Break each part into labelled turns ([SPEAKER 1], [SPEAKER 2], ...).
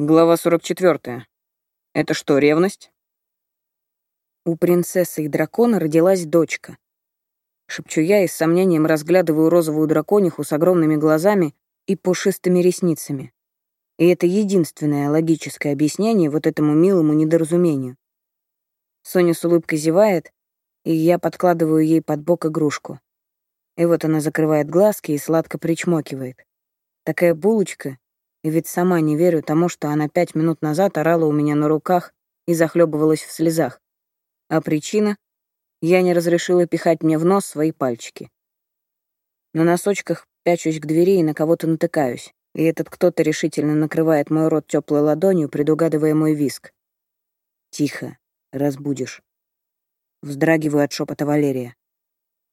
[SPEAKER 1] Глава 44. Это что, ревность?
[SPEAKER 2] У принцессы и дракона родилась дочка. Шепчу я и с сомнением разглядываю розовую дракониху с огромными глазами и пушистыми ресницами. И это единственное логическое объяснение вот этому милому недоразумению. Соня с улыбкой зевает, и я подкладываю ей под бок игрушку. И вот она закрывает глазки и сладко причмокивает. Такая булочка и ведь сама не верю тому, что она пять минут назад орала у меня на руках и захлебывалась в слезах. А причина — я не разрешила пихать мне в нос свои пальчики. На носочках пячусь к двери и на кого-то натыкаюсь, и этот кто-то решительно накрывает мой рот теплой ладонью, предугадывая мой виск. «Тихо, разбудишь». Вздрагиваю от шепота Валерия.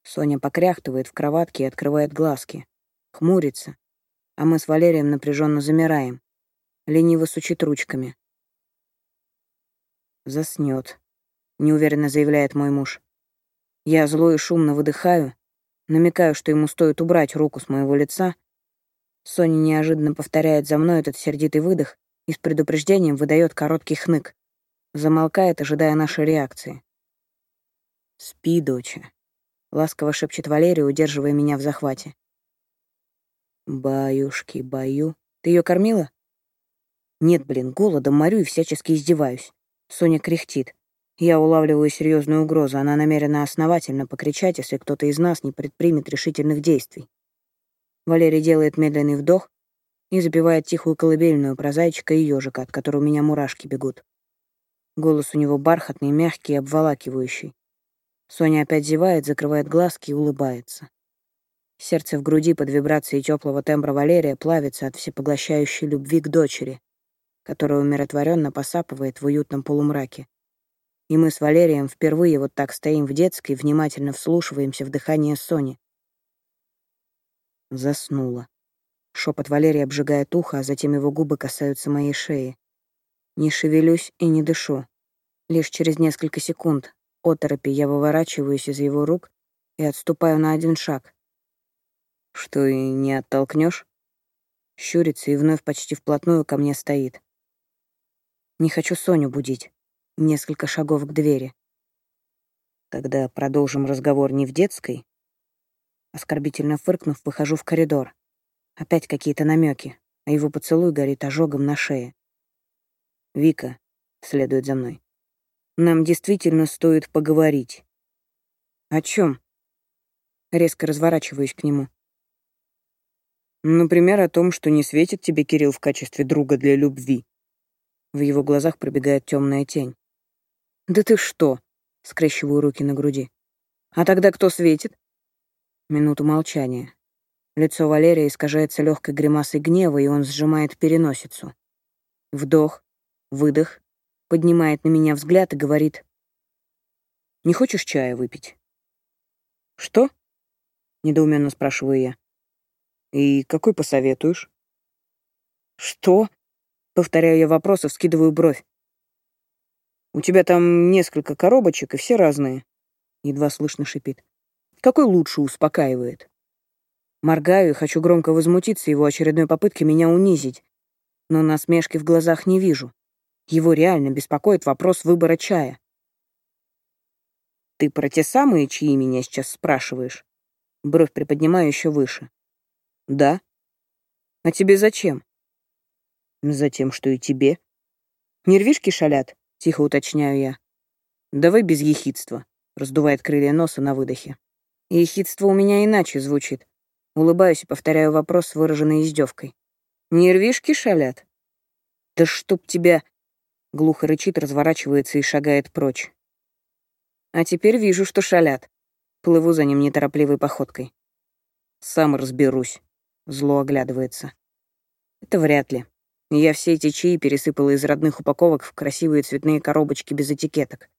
[SPEAKER 2] Соня покряхтывает в кроватке и открывает глазки. Хмурится, а мы с Валерием напряженно замираем. Лениво сучит ручками. Заснет, неуверенно заявляет мой муж. Я зло и шумно выдыхаю, намекаю, что ему стоит убрать руку с моего лица. Соня неожиданно повторяет за мной этот сердитый выдох и с предупреждением выдает короткий хнык. Замолкает, ожидая нашей реакции. «Спи, доча», — ласково шепчет Валерия, удерживая меня в захвате. Баюшки, баю. Ты ее кормила? Нет, блин, голодом морю и всячески издеваюсь. Соня кряхтит. Я улавливаю серьезную угрозу. Она намерена основательно покричать, если кто-то из нас не предпримет решительных действий. Валерий делает медленный вдох и запевает тихую колыбельную про зайчика и ежика, от которого у меня мурашки бегут. Голос у него бархатный, мягкий и обволакивающий. Соня опять зевает, закрывает глазки и улыбается. Сердце в груди под вибрацией теплого тембра Валерия плавится от всепоглощающей любви к дочери, которая умиротворенно посапывает в уютном полумраке. И мы с Валерием впервые вот так стоим в детской внимательно вслушиваемся в дыхание Сони. Заснула. Шепот Валерия обжигает ухо, а затем его губы касаются моей шеи. Не шевелюсь и не дышу. Лишь через несколько секунд оторопи я выворачиваюсь из его рук и отступаю на один шаг, что и не оттолкнешь? Щурится и вновь почти вплотную ко мне стоит. Не хочу Соню будить. Несколько шагов к двери. Тогда продолжим разговор не в детской. Оскорбительно фыркнув, выхожу в коридор. Опять какие-то намеки, а его поцелуй горит ожогом на шее. Вика следует за мной. Нам действительно стоит поговорить. О чем? Резко разворачиваюсь к нему. Например, о том, что не светит тебе Кирилл в качестве друга для любви. В его глазах пробегает темная тень. «Да ты что?» — скрещиваю руки на груди. «А тогда кто светит?» Минуту молчания. Лицо Валерия искажается легкой гримасой гнева, и он сжимает переносицу. Вдох, выдох, поднимает на меня взгляд и говорит. «Не хочешь чая выпить?» «Что?» — недоуменно спрашиваю я. «И какой посоветуешь?» «Что?» — повторяю я вопрос и вскидываю бровь. «У тебя там несколько коробочек, и все разные», — едва слышно шипит. «Какой лучше успокаивает?» Моргаю и хочу громко возмутиться его очередной попытке меня унизить, но насмешки в глазах не вижу. Его реально беспокоит вопрос выбора чая. «Ты про те самые, чьи меня сейчас спрашиваешь?» Бровь приподнимаю еще выше. Да. А тебе зачем? Затем, что и тебе. Нервишки шалят, тихо уточняю я. Давай без ехидства, раздувает крылья носа на выдохе. Ехидство у меня иначе звучит. Улыбаюсь и повторяю вопрос, выраженный издевкой. Нервишки шалят? Да чтоб тебя... Глухо рычит, разворачивается и шагает прочь. А теперь вижу, что шалят. Плыву за ним неторопливой походкой. Сам разберусь. Зло оглядывается. Это вряд ли. Я все эти чаи пересыпала из родных упаковок в красивые цветные коробочки без этикеток.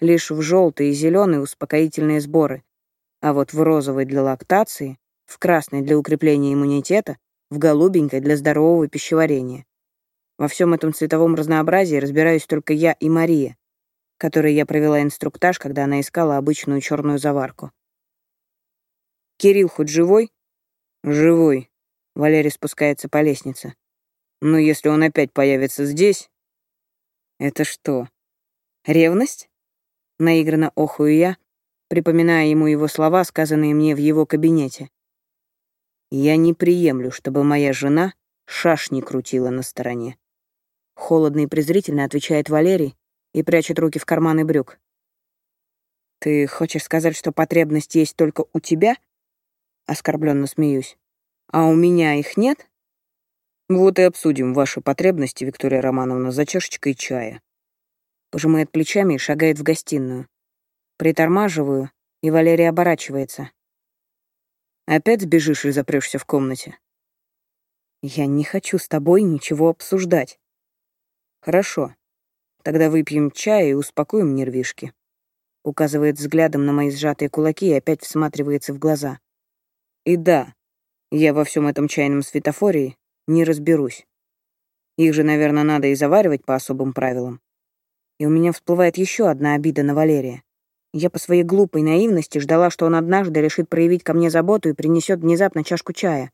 [SPEAKER 2] Лишь в желтые и зеленые успокоительные сборы. А вот в розовой для лактации, в красной для укрепления иммунитета, в голубенькой для здорового пищеварения. Во всем этом цветовом разнообразии разбираюсь только я и Мария, которой я провела инструктаж, когда она искала обычную черную заварку. «Кирилл хоть живой?» «Живой». Валерий спускается по лестнице.
[SPEAKER 1] Но если он опять появится здесь...
[SPEAKER 2] Это что, ревность? Наигранно охую я, припоминая ему его слова, сказанные мне в его кабинете. Я не приемлю, чтобы моя жена шашни крутила на стороне. Холодно и презрительно отвечает Валерий и прячет руки в карманы брюк. «Ты хочешь сказать, что потребность есть только у тебя?» Оскорбленно смеюсь. «А у меня их нет?»
[SPEAKER 1] «Вот и обсудим ваши потребности, Виктория Романовна, за чашечкой чая».
[SPEAKER 2] Пожимает плечами и шагает в гостиную. Притормаживаю, и Валерий оборачивается.
[SPEAKER 1] «Опять сбежишь и запрешься в комнате?»
[SPEAKER 2] «Я не хочу с тобой ничего обсуждать».
[SPEAKER 1] «Хорошо. Тогда выпьем чай и успокоим нервишки»
[SPEAKER 2] указывает взглядом на мои сжатые кулаки и опять всматривается в глаза.
[SPEAKER 1] И да, я во всем этом чайном светофории не разберусь. Их же, наверное, надо и заваривать по особым правилам.
[SPEAKER 2] И у меня всплывает еще одна обида на Валерия. Я по своей глупой наивности ждала, что он однажды решит проявить ко мне заботу и принесет внезапно чашку чая.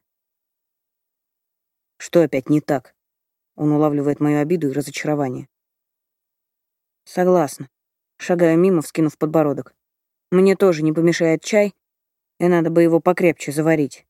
[SPEAKER 1] Что опять не так? Он улавливает мою обиду и разочарование.
[SPEAKER 2] Согласна шагая мимо, вскинув подбородок. Мне тоже не помешает чай, и надо бы его покрепче заварить.